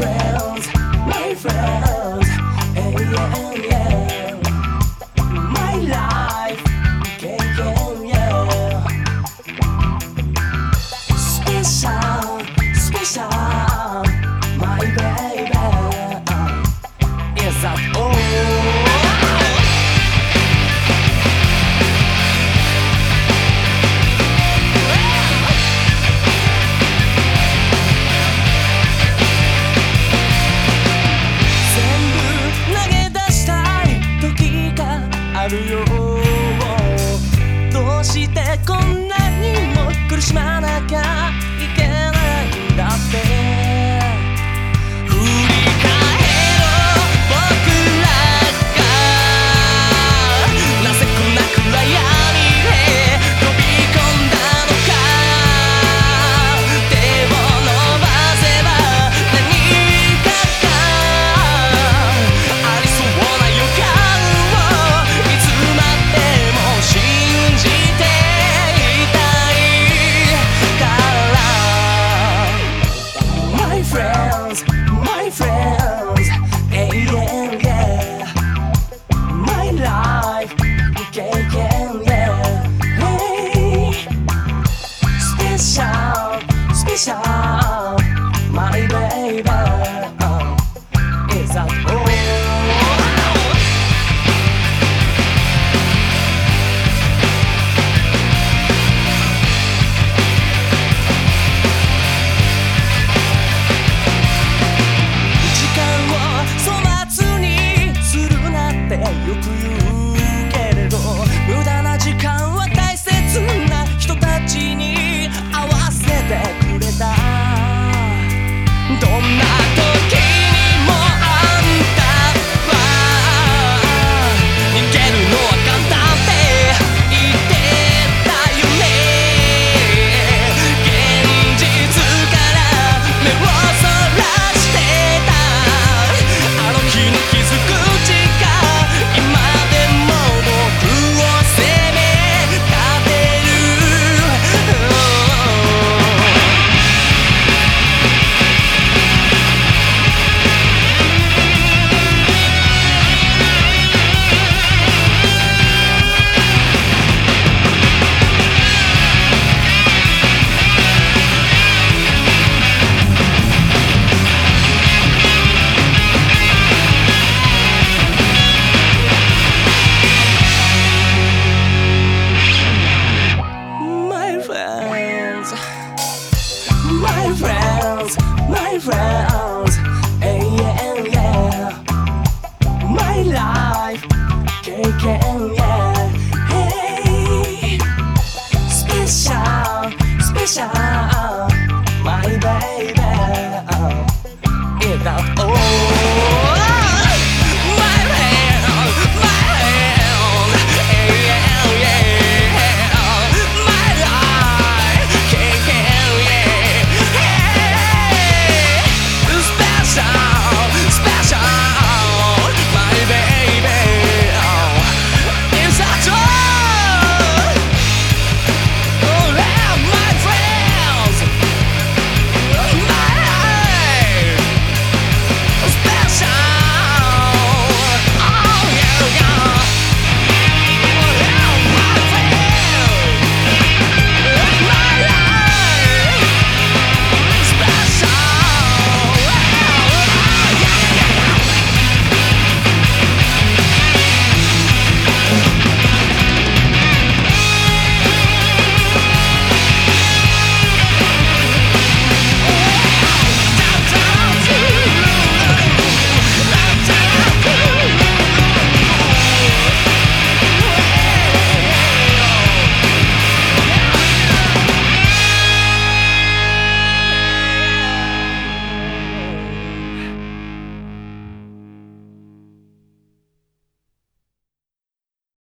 friend. smile. special, special.